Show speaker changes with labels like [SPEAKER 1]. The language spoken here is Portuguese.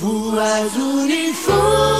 [SPEAKER 1] voazony fo